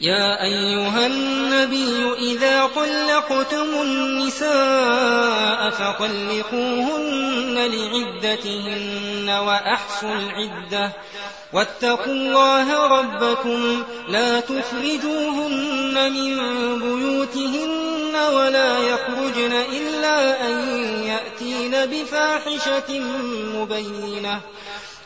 يا أيها النبي إذا طلقتم النساء فطلقوهن لعدتهن وأحصوا العدة. واتقوا الله ربكم لا تخرجوهن من بيوتهن ولا يخرجن إلا أن يأتين بفاحشة مبينة.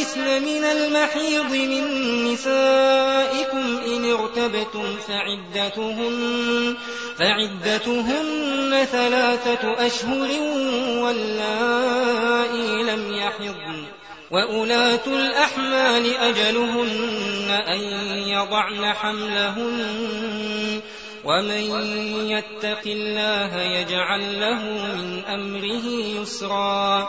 يئسن من المحيض من نسائكم إن ارتبتم فعدتهن فعدتهن ثلاثة أشهر واللائي لم يحضن وأولاة الأحمال أجلهن أن يضعن حملهن ومن يتق الله يجعل له من أمره يسرا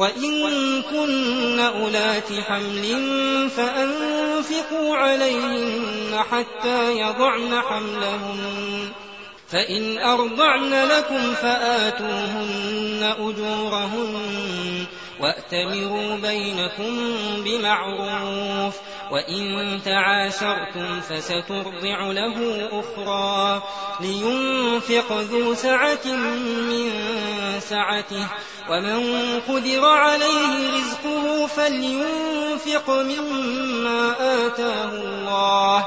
وإن كن أولات حمل فأنفقوا عليهن حتى يضعن حملهن. فإن أرضعن لكم فآتوهن أجورهن وأتمروا بينكم بمعروف وإن تعاشرتم فسترضع له أخرى لينفق ذو سعة من سعته ومن قدر عليه رزقه فلينفق مما آتاه الله